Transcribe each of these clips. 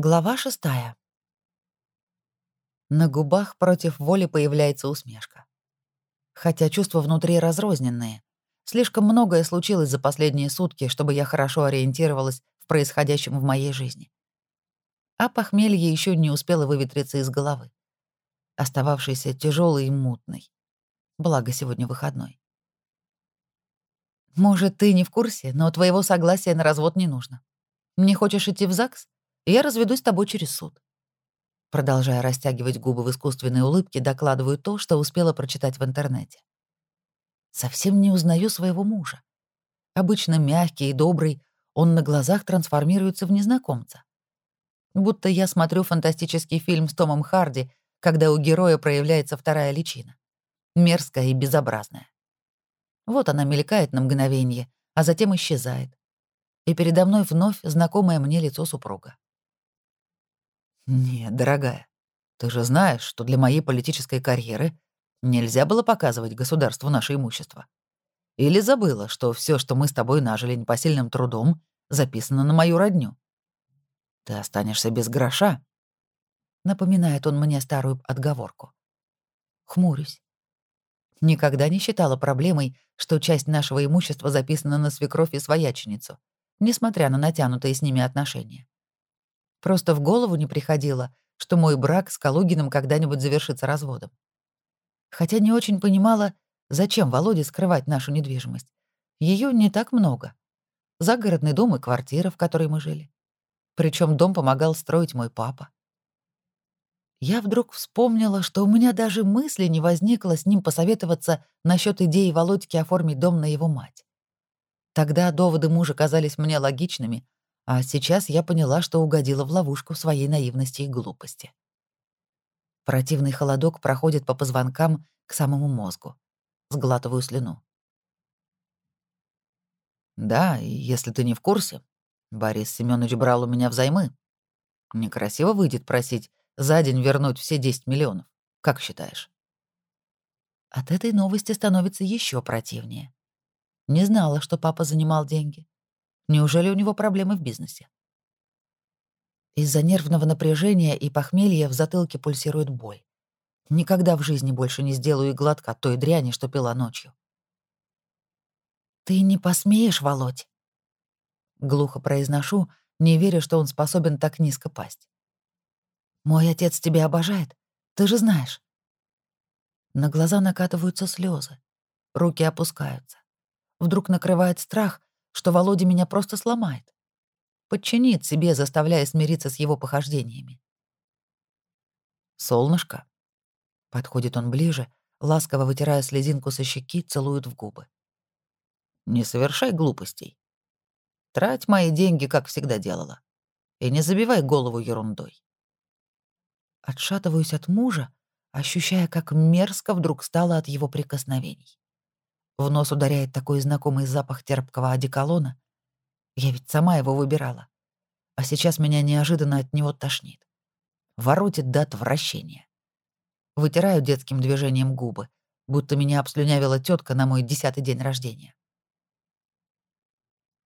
Глава шестая. На губах против воли появляется усмешка. Хотя чувства внутри разрозненные. Слишком многое случилось за последние сутки, чтобы я хорошо ориентировалась в происходящем в моей жизни. А похмелье еще не успело выветриться из головы, остававшийся тяжелый и мутный. Благо, сегодня выходной. Может, ты не в курсе, но твоего согласия на развод не нужно. Не хочешь идти в ЗАГС? Я разведусь с тобой через суд. Продолжая растягивать губы в искусственной улыбке, докладываю то, что успела прочитать в интернете. Совсем не узнаю своего мужа. Обычно мягкий и добрый, он на глазах трансформируется в незнакомца. Будто я смотрю фантастический фильм с Томом Харди, когда у героя проявляется вторая личина. Мерзкая и безобразная. Вот она мелькает на мгновение, а затем исчезает. И передо мной вновь знакомое мне лицо супруга. «Нет, дорогая, ты же знаешь, что для моей политической карьеры нельзя было показывать государству наше имущество. Или забыла, что все, что мы с тобой нажили непосильным трудом, записано на мою родню. Ты останешься без гроша», — напоминает он мне старую отговорку. Хмурюсь. Никогда не считала проблемой, что часть нашего имущества записана на свекровь и свояченицу, несмотря на натянутые с ними отношения. Просто в голову не приходило, что мой брак с Калугиным когда-нибудь завершится разводом. Хотя не очень понимала, зачем Володе скрывать нашу недвижимость. Ее не так много. Загородный дом и квартира, в которой мы жили. Причем дом помогал строить мой папа. Я вдруг вспомнила, что у меня даже мысли не возникло с ним посоветоваться насчет идеи Володьки оформить дом на его мать. Тогда доводы мужа казались мне логичными, а сейчас я поняла, что угодила в ловушку своей наивности и глупости. Противный холодок проходит по позвонкам к самому мозгу. Сглатываю слюну. «Да, если ты не в курсе, Борис Семенович брал у меня взаймы. Некрасиво выйдет просить за день вернуть все 10 миллионов. Как считаешь?» От этой новости становится еще противнее. Не знала, что папа занимал деньги. Неужели у него проблемы в бизнесе? Из-за нервного напряжения и похмелья в затылке пульсирует боль. Никогда в жизни больше не сделаю и от той дряни, что пила ночью. «Ты не посмеешь, Володь?» Глухо произношу, не веря, что он способен так низко пасть. «Мой отец тебя обожает, ты же знаешь». На глаза накатываются слезы, руки опускаются. Вдруг накрывает страх, что Володя меня просто сломает. Подчинит себе, заставляя смириться с его похождениями. «Солнышко», — подходит он ближе, ласково вытирая слезинку со щеки, целует в губы. «Не совершай глупостей. Трать мои деньги, как всегда делала. И не забивай голову ерундой». Отшатываюсь от мужа, ощущая, как мерзко вдруг стало от его прикосновений. В нос ударяет такой знакомый запах терпкого одеколона. Я ведь сама его выбирала. А сейчас меня неожиданно от него тошнит. Воротит до отвращения. Вытираю детским движением губы, будто меня обслюнявила тетка на мой десятый день рождения.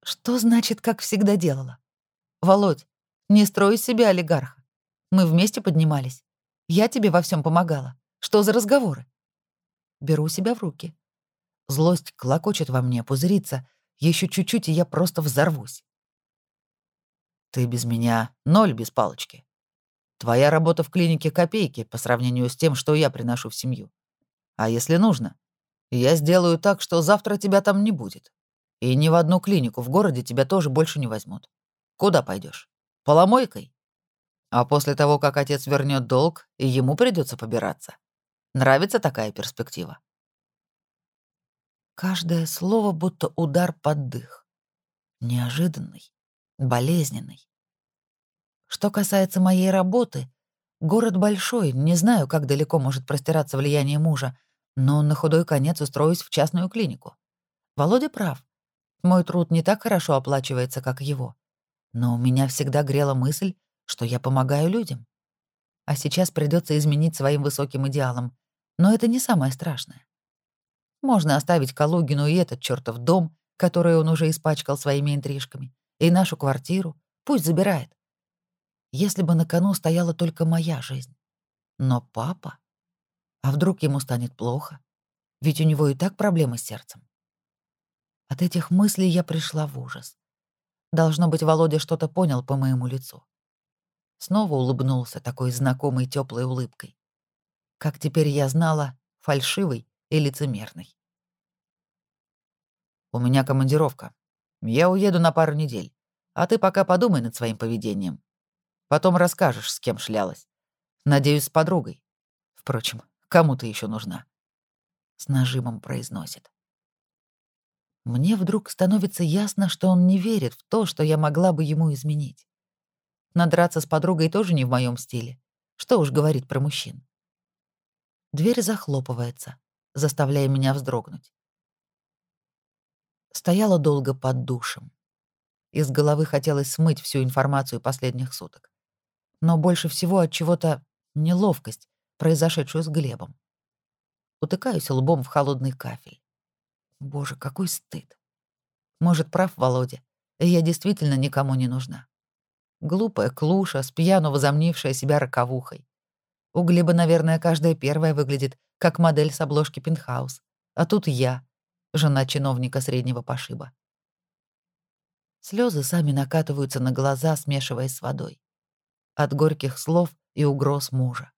Что значит, как всегда делала? Володь, не строй из себя олигарха. Мы вместе поднимались. Я тебе во всем помогала. Что за разговоры? Беру себя в руки. Злость клокочет во мне, пузырится. Еще чуть-чуть, и я просто взорвусь. Ты без меня ноль без палочки. Твоя работа в клинике копейки по сравнению с тем, что я приношу в семью. А если нужно, я сделаю так, что завтра тебя там не будет. И ни в одну клинику в городе тебя тоже больше не возьмут. Куда пойдешь? Поломойкой? А после того, как отец вернет долг, ему придется побираться. Нравится такая перспектива? Каждое слово будто удар под дых. Неожиданный, болезненный. Что касается моей работы, город большой, не знаю, как далеко может простираться влияние мужа, но на худой конец устроюсь в частную клинику. Володя прав. Мой труд не так хорошо оплачивается, как его. Но у меня всегда грела мысль, что я помогаю людям. А сейчас придется изменить своим высоким идеалам. Но это не самое страшное. Можно оставить Калугину и этот чертов дом, который он уже испачкал своими интрижками, и нашу квартиру. Пусть забирает. если бы на кону стояла только моя жизнь. Но папа? А вдруг ему станет плохо? Ведь у него и так проблемы с сердцем. От этих мыслей я пришла в ужас. Должно быть, Володя что-то понял по моему лицу. Снова улыбнулся такой знакомой теплой улыбкой. Как теперь я знала, фальшивый и лицемерный. «У меня командировка. Я уеду на пару недель. А ты пока подумай над своим поведением. Потом расскажешь, с кем шлялась. Надеюсь, с подругой. Впрочем, кому ты еще нужна?» С нажимом произносит. Мне вдруг становится ясно, что он не верит в то, что я могла бы ему изменить. Надраться с подругой тоже не в моем стиле. Что уж говорить про мужчин. Дверь захлопывается, заставляя меня вздрогнуть. Стояла долго под душем. Из головы хотелось смыть всю информацию последних суток. Но больше всего от чего-то неловкость, произошедшую с Глебом. Утыкаюсь лбом в холодный кафель. Боже, какой стыд. Может, прав Володя, и я действительно никому не нужна. Глупая клуша, с пьяну возомнившая себя роковухой. У Глеба, наверное, каждая первая выглядит как модель с обложки пентхаус. А тут я, жена чиновника среднего пошиба. Слезы сами накатываются на глаза, смешиваясь с водой. От горьких слов и угроз мужа.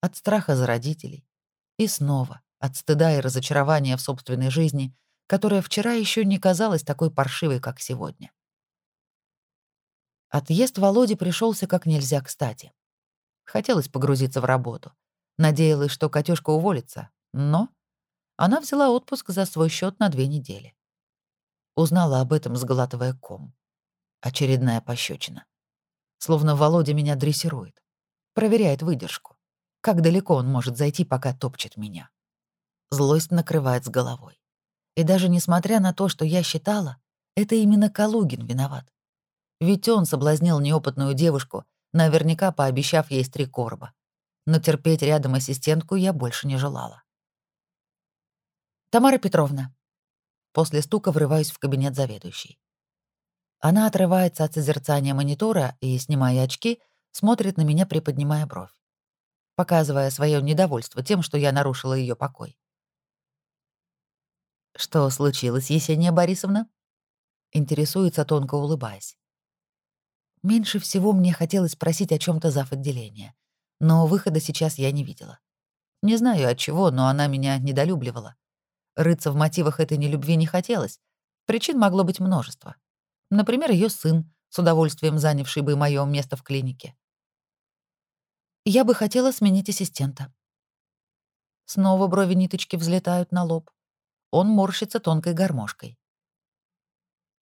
От страха за родителей. И снова от стыда и разочарования в собственной жизни, которая вчера еще не казалась такой паршивой, как сегодня. Отъезд Володи пришелся как нельзя кстати. Хотелось погрузиться в работу. Надеялась, что Катюшка уволится, но она взяла отпуск за свой счет на две недели. Узнала об этом, сглатывая ком. Очередная пощечина. Словно Володя меня дрессирует. Проверяет выдержку. Как далеко он может зайти, пока топчет меня. Злость накрывает с головой. И даже несмотря на то, что я считала, это именно Калугин виноват. Ведь он соблазнил неопытную девушку, наверняка пообещав ей три короба. Но терпеть рядом ассистентку я больше не желала. «Тамара Петровна». После стука врываюсь в кабинет заведующей. Она отрывается от созерцания монитора и, снимая очки, смотрит на меня, приподнимая бровь, показывая свое недовольство тем, что я нарушила ее покой. «Что случилось, Есения Борисовна?» Интересуется, тонко улыбаясь. Меньше всего мне хотелось спросить о чем то зав. отделения, но выхода сейчас я не видела. Не знаю от чего, но она меня недолюбливала. Рыться в мотивах этой нелюбви не хотелось. Причин могло быть множество. Например, ее сын, с удовольствием занявший бы мое место в клинике. Я бы хотела сменить ассистента. Снова брови ниточки взлетают на лоб. Он морщится тонкой гармошкой.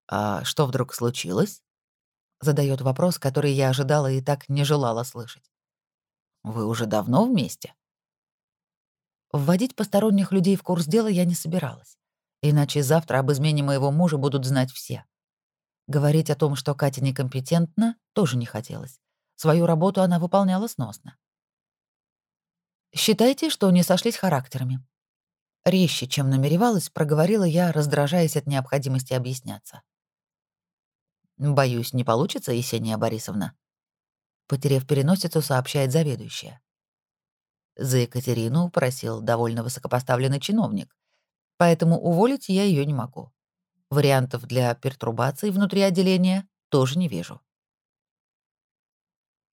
«А что вдруг случилось?» Задает вопрос, который я ожидала и так не желала слышать. «Вы уже давно вместе?» Вводить посторонних людей в курс дела я не собиралась. Иначе завтра об измене моего мужа будут знать все. Говорить о том, что Катя некомпетентна, тоже не хотелось. Свою работу она выполняла сносно. «Считайте, что не сошлись характерами», Резче, чем намеревалась, проговорила я, раздражаясь от необходимости объясняться. «Боюсь, не получится, Есения Борисовна», — потеряв переносицу, сообщает заведующая. За Екатерину просил довольно высокопоставленный чиновник, поэтому уволить я ее не могу. Вариантов для пертурбаций внутри отделения тоже не вижу.